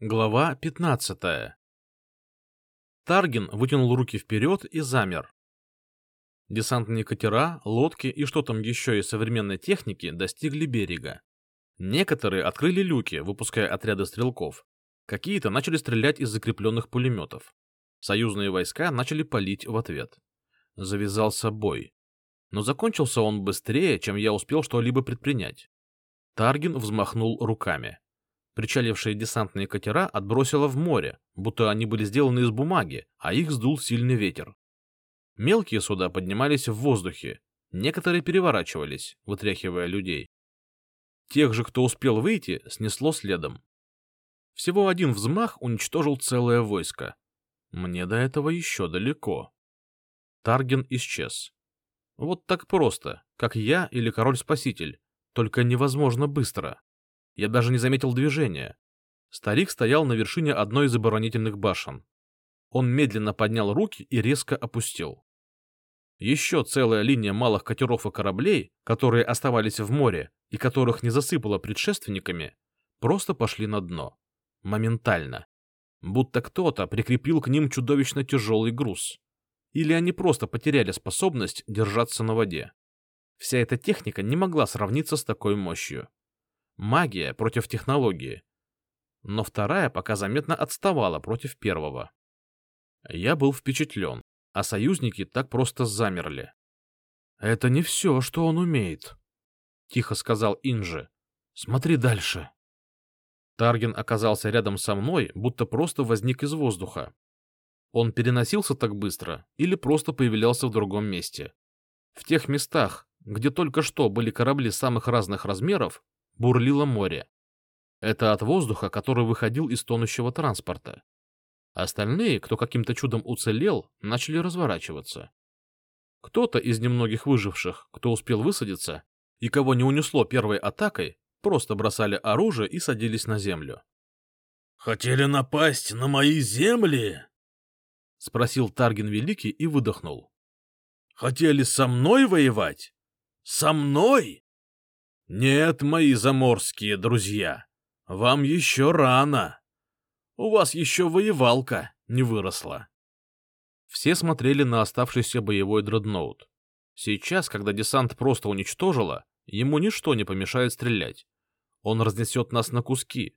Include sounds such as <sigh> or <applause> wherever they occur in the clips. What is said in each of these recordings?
Глава 15 Таргин вытянул руки вперед и замер. Десантные катера, лодки и что там еще из современной техники достигли берега. Некоторые открыли люки, выпуская отряды стрелков. Какие-то начали стрелять из закрепленных пулеметов. Союзные войска начали палить в ответ. Завязался бой. Но закончился он быстрее, чем я успел что-либо предпринять. Таргин взмахнул руками. Причалившие десантные катера отбросило в море, будто они были сделаны из бумаги, а их сдул сильный ветер. Мелкие суда поднимались в воздухе, некоторые переворачивались, вытряхивая людей. Тех же, кто успел выйти, снесло следом. Всего один взмах уничтожил целое войско. Мне до этого еще далеко. Тарген исчез. Вот так просто, как я или король-спаситель, только невозможно быстро. Я даже не заметил движения. Старик стоял на вершине одной из оборонительных башен. Он медленно поднял руки и резко опустил. Еще целая линия малых катеров и кораблей, которые оставались в море и которых не засыпало предшественниками, просто пошли на дно. Моментально. Будто кто-то прикрепил к ним чудовищно тяжелый груз. Или они просто потеряли способность держаться на воде. Вся эта техника не могла сравниться с такой мощью. Магия против технологии. Но вторая пока заметно отставала против первого. Я был впечатлен, а союзники так просто замерли. — Это не все, что он умеет, — тихо сказал Инжи. — Смотри дальше. Тарген оказался рядом со мной, будто просто возник из воздуха. Он переносился так быстро или просто появлялся в другом месте. В тех местах, где только что были корабли самых разных размеров, бурлило море. Это от воздуха, который выходил из тонущего транспорта. Остальные, кто каким-то чудом уцелел, начали разворачиваться. Кто-то из немногих выживших, кто успел высадиться, и кого не унесло первой атакой, просто бросали оружие и садились на землю. «Хотели напасть на мои земли?» — спросил Таргин Великий и выдохнул. «Хотели со мной воевать? Со мной?» Нет, мои заморские друзья, вам еще рано. У вас еще воевалка не выросла. Все смотрели на оставшийся боевой дредноут. Сейчас, когда десант просто уничтожило, ему ничто не помешает стрелять. Он разнесет нас на куски.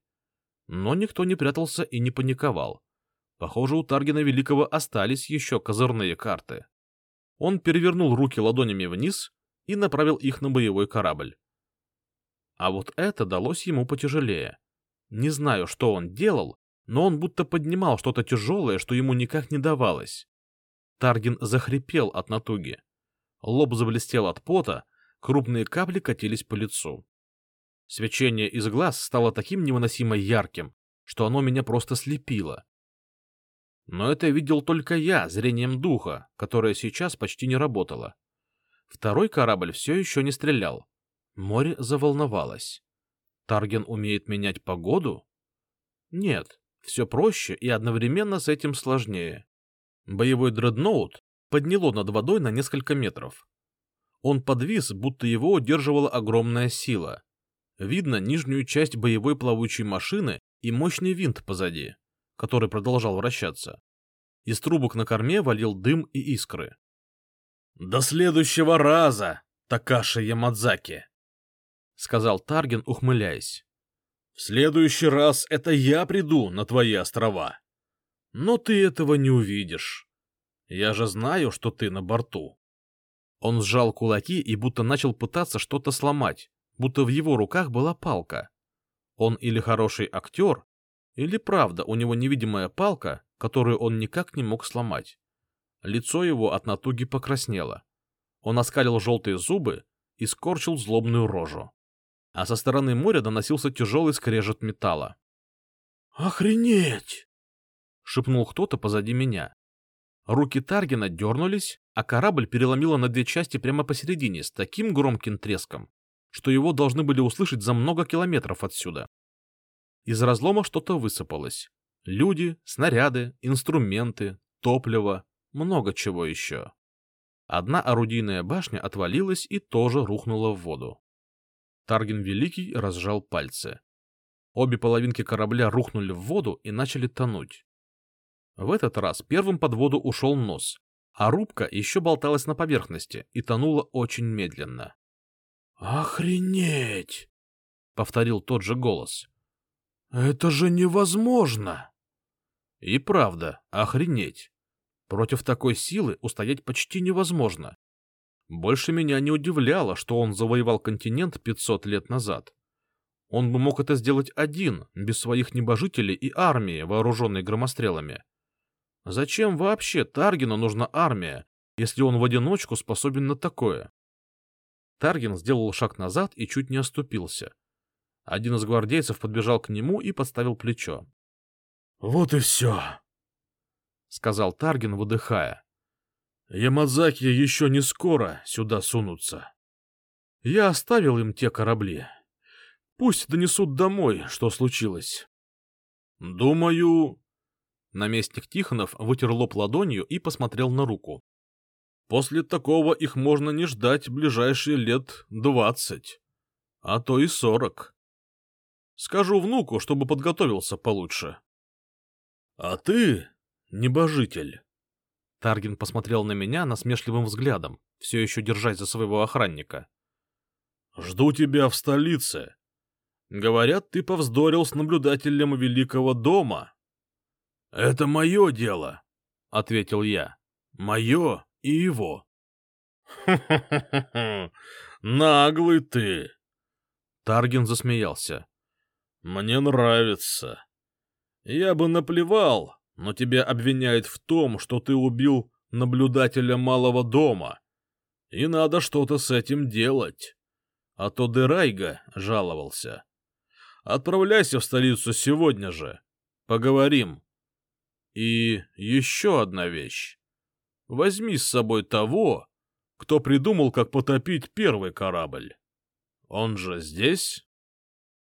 Но никто не прятался и не паниковал. Похоже, у Таргина Великого остались еще козырные карты. Он перевернул руки ладонями вниз и направил их на боевой корабль. А вот это далось ему потяжелее. Не знаю, что он делал, но он будто поднимал что-то тяжелое, что ему никак не давалось. Таргин захрипел от натуги. Лоб заблестел от пота, крупные капли катились по лицу. Свечение из глаз стало таким невыносимо ярким, что оно меня просто слепило. Но это видел только я, зрением духа, которое сейчас почти не работало. Второй корабль все еще не стрелял, Море заволновалось. Тарген умеет менять погоду? Нет, все проще и одновременно с этим сложнее. Боевой дредноут подняло над водой на несколько метров. Он подвис, будто его удерживала огромная сила. Видно нижнюю часть боевой плавучей машины и мощный винт позади, который продолжал вращаться. Из трубок на корме валил дым и искры. — До следующего раза, Такаши Ямадзаки! — сказал Тарген, ухмыляясь. — В следующий раз это я приду на твои острова. Но ты этого не увидишь. Я же знаю, что ты на борту. Он сжал кулаки и будто начал пытаться что-то сломать, будто в его руках была палка. Он или хороший актер, или правда у него невидимая палка, которую он никак не мог сломать. Лицо его от натуги покраснело. Он оскалил желтые зубы и скорчил злобную рожу а со стороны моря доносился тяжелый скрежет металла. «Охренеть!» — шепнул кто-то позади меня. Руки Таргина дернулись, а корабль переломило на две части прямо посередине с таким громким треском, что его должны были услышать за много километров отсюда. Из разлома что-то высыпалось. Люди, снаряды, инструменты, топливо, много чего еще. Одна орудийная башня отвалилась и тоже рухнула в воду. Тарген Великий разжал пальцы. Обе половинки корабля рухнули в воду и начали тонуть. В этот раз первым под воду ушел нос, а рубка еще болталась на поверхности и тонула очень медленно. «Охренеть!» — повторил тот же голос. «Это же невозможно!» И правда, охренеть. Против такой силы устоять почти невозможно. Больше меня не удивляло, что он завоевал континент 500 лет назад. Он бы мог это сделать один, без своих небожителей и армии, вооруженной громострелами. Зачем вообще Таргину нужна армия, если он в одиночку способен на такое? Таргин сделал шаг назад и чуть не оступился. Один из гвардейцев подбежал к нему и подставил плечо. — Вот и все, — сказал Таргин, выдыхая. — Ямадзаки еще не скоро сюда сунутся. Я оставил им те корабли. Пусть донесут домой, что случилось. Думаю... Наместник Тихонов вытер лоб ладонью и посмотрел на руку. После такого их можно не ждать ближайшие лет двадцать, а то и сорок. Скажу внуку, чтобы подготовился получше. — А ты, небожитель? Таргин посмотрел на меня насмешливым взглядом, все еще держась за своего охранника. — Жду тебя в столице. Говорят, ты повздорил с наблюдателем Великого дома. — Это мое дело, — ответил я. — Мое и его. — Наглый ты! Таргин засмеялся. — Мне нравится. Я бы наплевал, но тебя обвиняют в том, что ты убил наблюдателя малого дома. И надо что-то с этим делать. А то Дерайга жаловался. Отправляйся в столицу сегодня же. Поговорим. И еще одна вещь. Возьми с собой того, кто придумал, как потопить первый корабль. Он же здесь?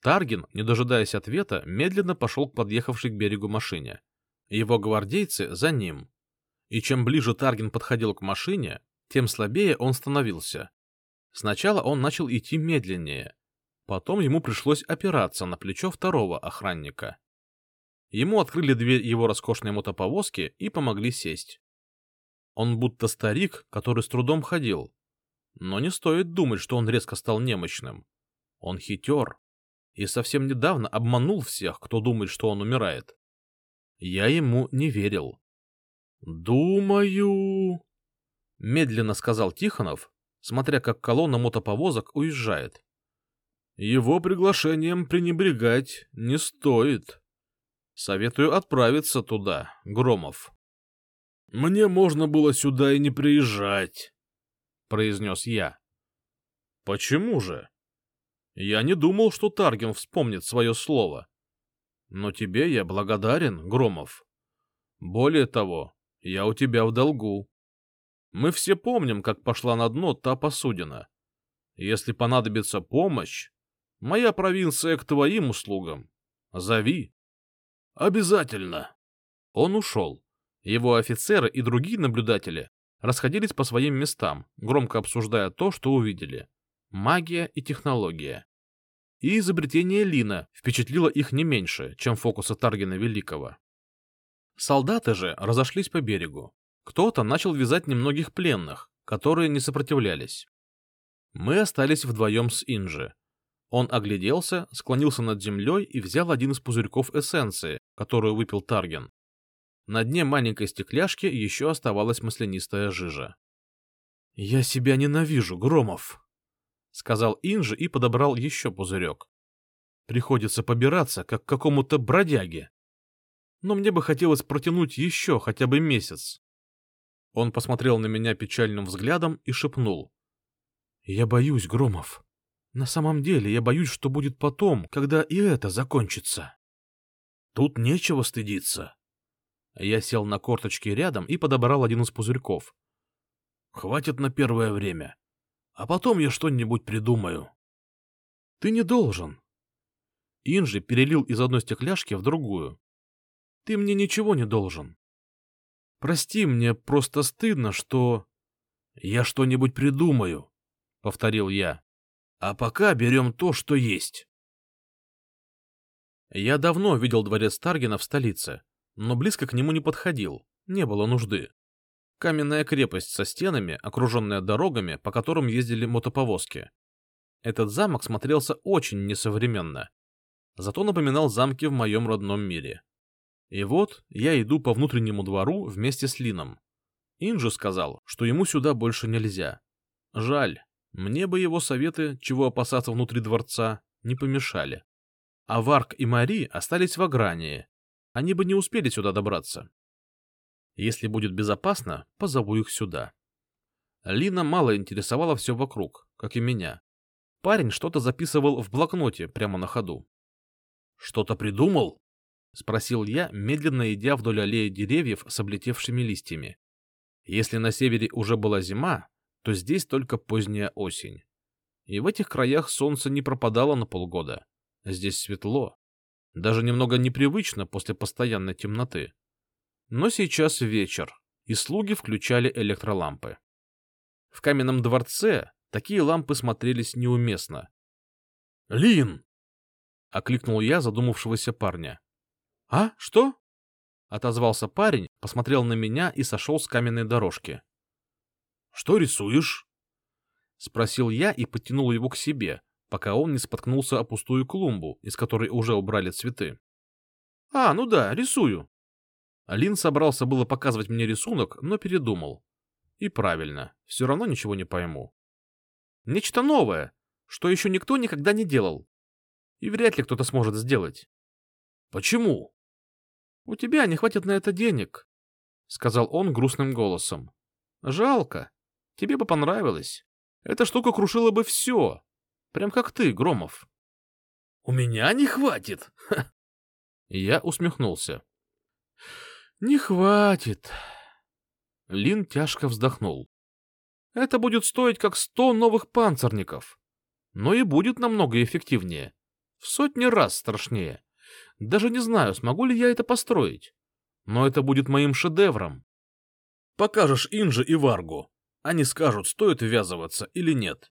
Таргин, не дожидаясь ответа, медленно пошел к подъехавшей к берегу машине. Его гвардейцы за ним. И чем ближе Таргин подходил к машине, тем слабее он становился. Сначала он начал идти медленнее, Потом ему пришлось опираться на плечо второго охранника. Ему открыли дверь его роскошной мотоповозки и помогли сесть. Он будто старик, который с трудом ходил. Но не стоит думать, что он резко стал немощным. Он хитер и совсем недавно обманул всех, кто думает, что он умирает. Я ему не верил. «Думаю...» — медленно сказал Тихонов, смотря как колонна мотоповозок уезжает. Его приглашением пренебрегать не стоит. Советую отправиться туда, Громов. — Мне можно было сюда и не приезжать, — произнес я. — Почему же? Я не думал, что Таргин вспомнит свое слово. Но тебе я благодарен, Громов. Более того, я у тебя в долгу. Мы все помним, как пошла на дно та посудина. Если понадобится помощь, Моя провинция к твоим услугам. Зови. Обязательно. Он ушел. Его офицеры и другие наблюдатели расходились по своим местам, громко обсуждая то, что увидели. Магия и технология. И изобретение Лина впечатлило их не меньше, чем фокусы Таргина Великого. Солдаты же разошлись по берегу. Кто-то начал вязать немногих пленных, которые не сопротивлялись. Мы остались вдвоем с Инжи, он огляделся, склонился над землей и взял один из пузырьков эссенции, которую выпил Тарген. На дне маленькой стекляшки еще оставалась маслянистая жижа. — Я себя ненавижу, Громов! — сказал Инжи и подобрал еще пузырек. — Приходится побираться, как какому-то бродяге. Но мне бы хотелось протянуть еще хотя бы месяц. Он посмотрел на меня печальным взглядом и шепнул. — Я боюсь, Громов. На самом деле я боюсь, что будет потом, когда и это закончится. Тут нечего стыдиться. Я сел на корточки рядом и подобрал один из пузырьков. Хватит на первое время. А потом я что-нибудь придумаю. Ты не должен. Инжи перелил из одной стекляшки в другую. Ты мне ничего не должен. Прости, мне просто стыдно, что... Я что-нибудь придумаю, — повторил я. А пока берем то, что есть. Я давно видел дворец Таргина в столице, но близко к нему не подходил, не было нужды. Каменная крепость со стенами, окруженная дорогами, по которым ездили мотоповозки. Этот замок смотрелся очень несовременно, зато напоминал замки в моем родном мире. И вот я иду по внутреннему двору вместе с Лином. Инджи сказал, что ему сюда больше нельзя. Жаль, мне бы его советы, чего опасаться внутри дворца, не помешали. А Варк и Мари остались в Агрании. Они бы не успели сюда добраться. Если будет безопасно, позову их сюда. Лина мало интересовала все вокруг, как и меня. Парень что-то записывал в блокноте прямо на ходу. «Что-то придумал?» — спросил я, медленно идя вдоль аллеи деревьев с облетевшими листьями. Если на севере уже была зима, то здесь только поздняя осень. И в этих краях солнце не пропадало на полгода. Здесь светло. Даже немного непривычно после постоянной темноты. Но сейчас вечер, и слуги включали электролампы. В каменном дворце такие лампы смотрелись неуместно. «Лин!» — окликнул я задумавшегося парня. «А, что?» — отозвался парень, посмотрел на меня и сошел с каменной дорожки. «Что рисуешь?» — спросил я и подтянул его к себе, пока он не споткнулся о пустую клумбу, из которой уже убрали цветы. «А, ну да, рисую». Алин собрался было показывать мне рисунок, но передумал. И правильно, все равно ничего не пойму. Нечто новое, что еще никто никогда не делал. И вряд ли кто-то сможет сделать. Почему? — У тебя не хватит на это денег, — сказал он грустным голосом. — Жалко. Тебе бы понравилось. Эта штука крушила бы все. Прям как ты, Громов. — У меня не хватит. <laughs> Я усмехнулся. — Не хватит. Лин тяжко вздохнул. — Это будет стоить как сто новых панцирников. Но и будет намного эффективнее. В сотни раз страшнее. Даже не знаю, смогу ли я это построить. Но это будет моим шедевром. Покажешь Инже и Варгу. Они скажут, стоит ввязываться или нет.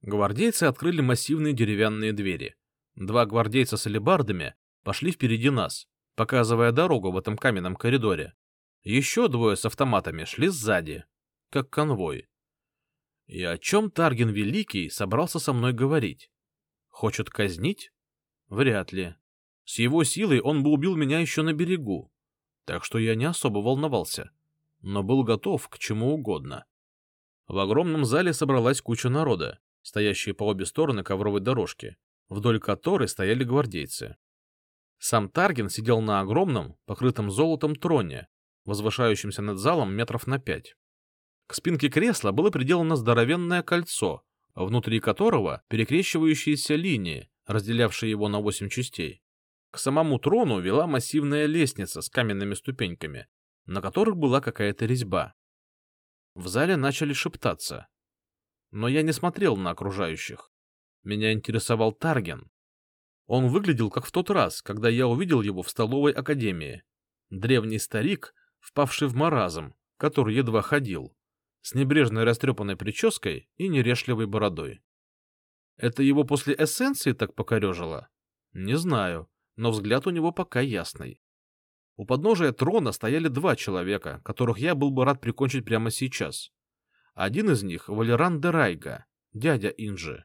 Гвардейцы открыли массивные деревянные двери. Два гвардейца с алебардами пошли впереди нас, показывая дорогу в этом каменном коридоре. Еще двое с автоматами шли сзади, как конвой. И о чем Тарген Великий собрался со мной говорить? Хочет казнить? Вряд ли. С его силой он бы убил меня еще на берегу, так что я не особо волновался, но был готов к чему угодно. В огромном зале собралась куча народа, стоящие по обе стороны ковровой дорожки, вдоль которой стояли гвардейцы. Сам Тарген сидел на огромном, покрытом золотом троне, возвышающемся над залом метров на пять. К спинке кресла было приделано здоровенное кольцо, внутри которого перекрещивающиеся линии, разделявшие его на восемь частей. К самому трону вела массивная лестница с каменными ступеньками, на которых была какая-то резьба. В зале начали шептаться. Но я не смотрел на окружающих. Меня интересовал Тарген. Он выглядел как в тот раз, когда я увидел его в столовой академии. Древний старик, впавший в маразм, который едва ходил, с небрежной растрепанной прической и нерешливой бородой. Это его после эссенции так покорежило? Не знаю но взгляд у него пока ясный. У подножия трона стояли два человека, которых я был бы рад прикончить прямо сейчас. Один из них — Валеран де Райга, дядя Инжи.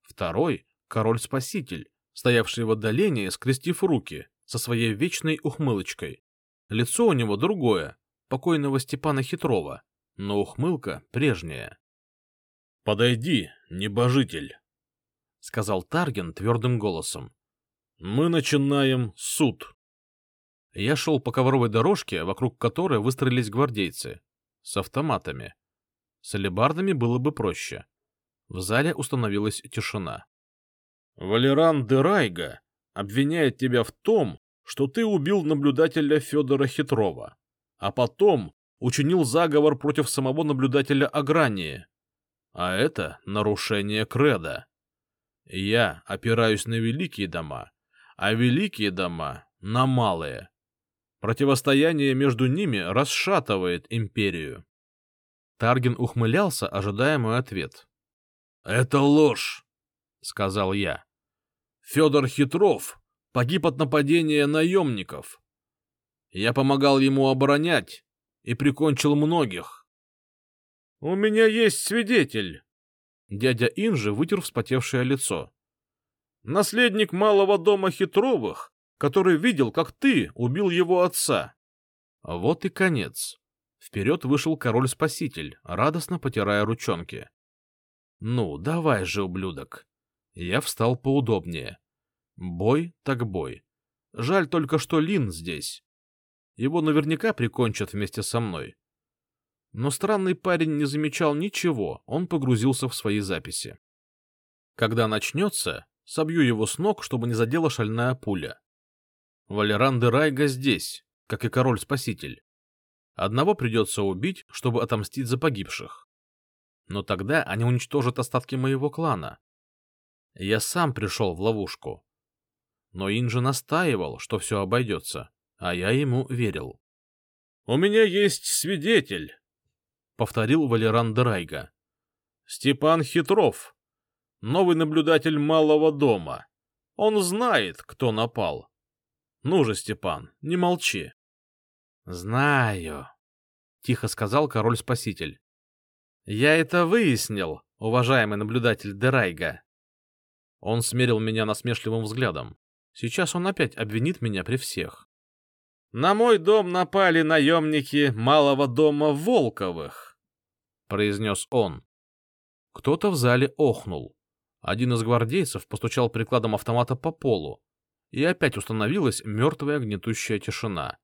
Второй — король-спаситель, стоявший в отдалении, скрестив руки, со своей вечной ухмылочкой. Лицо у него другое, покойного Степана Хитрова, но ухмылка прежняя. — Подойди, небожитель, — сказал Тарген твердым голосом. Мы начинаем суд. Я шел по ковровой дорожке, вокруг которой выстроились гвардейцы. С автоматами. С алебардами было бы проще. В зале установилась тишина. Валеран де Райга обвиняет тебя в том, что ты убил наблюдателя Федора Хитрова, а потом учинил заговор против самого наблюдателя Агрании. А это нарушение креда. Я опираюсь на великие дома а великие дома — на малые. Противостояние между ними расшатывает империю. Тарген ухмылялся, ожидая мой ответ. — Это ложь, — сказал я. Федор Хитров погиб от нападения наемников. Я помогал ему оборонять и прикончил многих. — У меня есть свидетель. Дядя Инжи вытер вспотевшее лицо. — Наследник малого дома Хитровых, который видел, как ты убил его отца. Вот и конец. Вперед вышел король-спаситель, радостно потирая ручонки. — Ну, давай же, ублюдок. Я встал поудобнее. Бой так бой. Жаль только, что Лин здесь. Его наверняка прикончат вместе со мной. Но странный парень не замечал ничего, он погрузился в свои записи. Когда начнется, собью его с ног, чтобы не задела шальная пуля. Валеран де Райга здесь, как и король-спаситель. Одного придется убить, чтобы отомстить за погибших. Но тогда они уничтожат остатки моего клана. Я сам пришел в ловушку. Но Инжи настаивал, что все обойдется, а я ему верил. — У меня есть свидетель, — повторил Валеран Драйга. — Степан Хитров, новый наблюдатель малого дома. Он знает, кто напал. Ну же, Степан, не молчи. — Знаю, — тихо сказал король-спаситель. — Я это выяснил, уважаемый наблюдатель Дерайга. Он смерил меня насмешливым взглядом. Сейчас он опять обвинит меня при всех. «На мой дом напали наемники малого дома Волковых», — произнес он. Кто-то в зале охнул. Один из гвардейцев постучал прикладом автомата по полу, и опять установилась мертвая гнетущая тишина.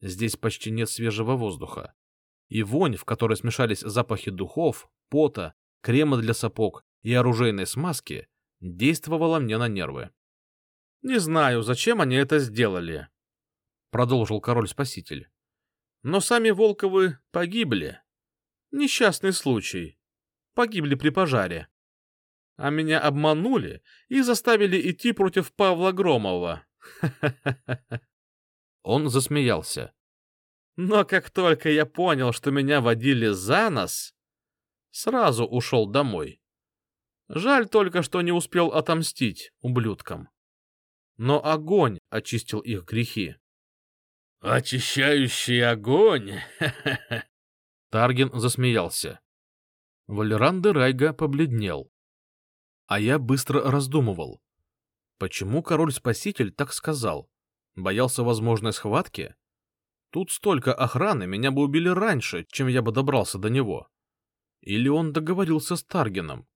Здесь почти нет свежего воздуха. И вонь, в которой смешались запахи духов, пота, крема для сапог и оружейной смазки, действовала мне на нервы. — Не знаю, зачем они это сделали, — продолжил король-спаситель. — Но сами Волковы погибли. Несчастный случай. Погибли при пожаре. А меня обманули и заставили идти против Павла Громова. <laughs> Он засмеялся. Но как только я понял, что меня водили за нос, сразу ушел домой. Жаль только, что не успел отомстить ублюдкам. Но огонь очистил их грехи. «Очищающий огонь!» <laughs> Тарген засмеялся. Валеран де Райга побледнел. А я быстро раздумывал. Почему король-спаситель так сказал? Боялся возможной схватки? Тут столько охраны, меня бы убили раньше, чем я бы добрался до него. Или он договорился с Таргеном?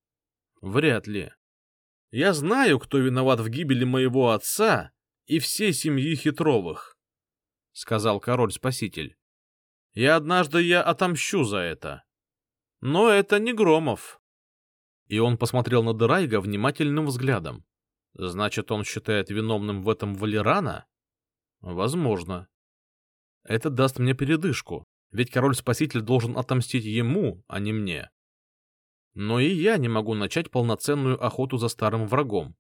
Вряд ли. Я знаю, кто виноват в гибели моего отца и всей семьи Хитровых, — сказал король-спаситель. И однажды я отомщу за это. Но это не Громов. И он посмотрел на Драйга внимательным взглядом. Значит, он считает виновным в этом Валерана? Возможно. Это даст мне передышку, ведь король-спаситель должен отомстить ему, а не мне. Но и я не могу начать полноценную охоту за старым врагом,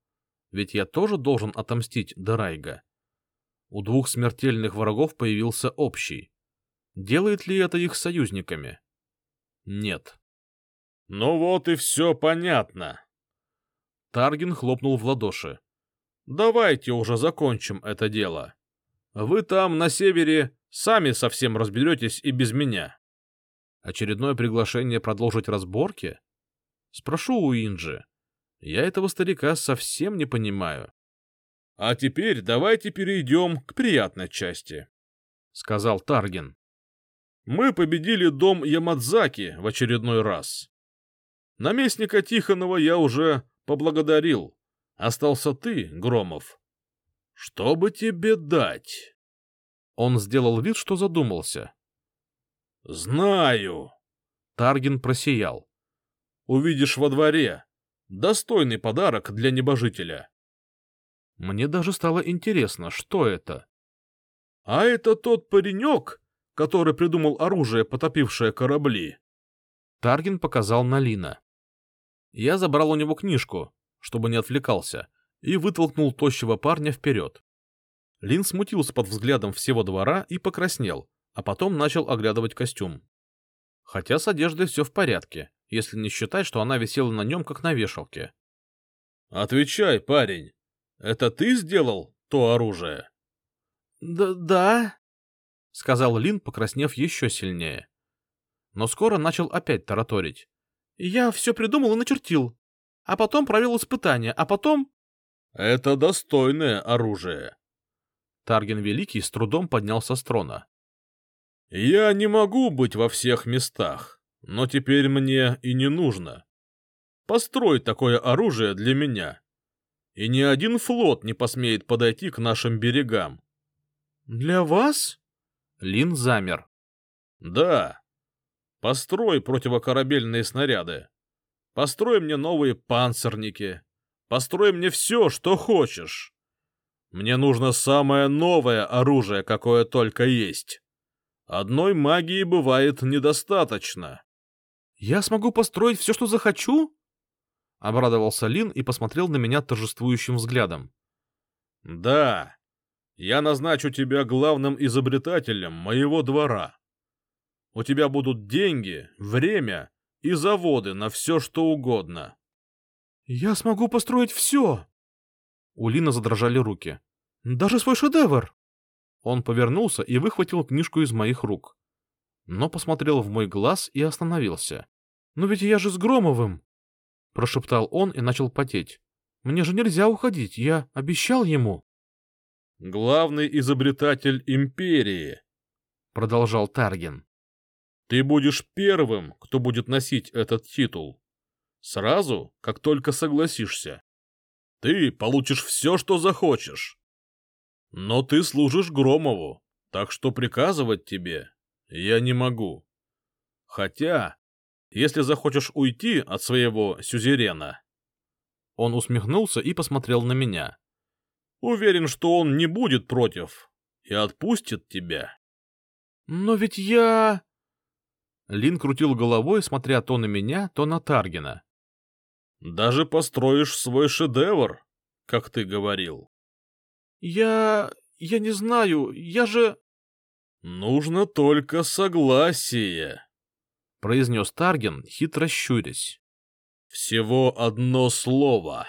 ведь я тоже должен отомстить Дарайга. У двух смертельных врагов появился общий. Делает ли это их союзниками? Нет. Ну вот и все понятно. Таргин хлопнул в ладоши. Давайте уже закончим это дело. Вы там, на севере, сами совсем разберетесь и без меня. Очередное приглашение продолжить разборки? Спрошу у Инджи. Я этого старика совсем не понимаю. — А теперь давайте перейдем к приятной части, — сказал Тарген. — Мы победили дом Ямадзаки в очередной раз. Наместника Тихонова я уже поблагодарил. Остался ты, Громов. Что бы тебе дать? Он сделал вид, что задумался. — Знаю. Тарген просиял увидишь во дворе. Достойный подарок для небожителя. Мне даже стало интересно, что это. А это тот паренек, который придумал оружие, потопившее корабли. Таргин показал на Лина. Я забрал у него книжку, чтобы не отвлекался, и вытолкнул тощего парня вперед. Лин смутился под взглядом всего двора и покраснел, а потом начал оглядывать костюм. Хотя с одеждой все в порядке, если не считать, что она висела на нем, как на вешалке. — Отвечай, парень, это ты сделал то оружие? Да, да, сказал Лин, покраснев еще сильнее. Но скоро начал опять тараторить. Я все придумал и начертил. А потом провел испытания, а потом... Это достойное оружие. Тарген Великий с трудом поднялся с трона. Я не могу быть во всех местах, но теперь мне и не нужно. Построй такое оружие для меня, и ни один флот не посмеет подойти к нашим берегам. — Для вас? Лин замер. — Да. Построй противокорабельные снаряды. Построй мне новые панцирники. Построй мне все, что хочешь. Мне нужно самое новое оружие, какое только есть. Одной магии бывает недостаточно. — Я смогу построить все, что захочу? — обрадовался Лин и посмотрел на меня торжествующим взглядом. — Да, я назначу тебя главным изобретателем моего двора. У тебя будут деньги, время и заводы на все, что угодно. — Я смогу построить все! У Лина задрожали руки. — Даже свой шедевр! Он повернулся и выхватил книжку из моих рук. Но посмотрел в мой глаз и остановился. — Но ведь я же с Громовым! — прошептал он и начал потеть. — Мне же нельзя уходить, я обещал ему. — Главный изобретатель империи, — продолжал Тарген. — Ты будешь первым, кто будет носить этот титул. Сразу, как только согласишься. Ты получишь все, что захочешь. Но ты служишь Громову, так что приказывать тебе я не могу. Хотя если захочешь уйти от своего сюзерена. Он усмехнулся и посмотрел на меня. Уверен, что он не будет против и отпустит тебя. Но ведь я... Лин крутил головой, смотря то на меня, то на Таргина. Даже построишь свой шедевр, как ты говорил. Я... я не знаю, я же... Нужно только согласие. — произнес Тарген, хитро щурясь. — Всего одно слово.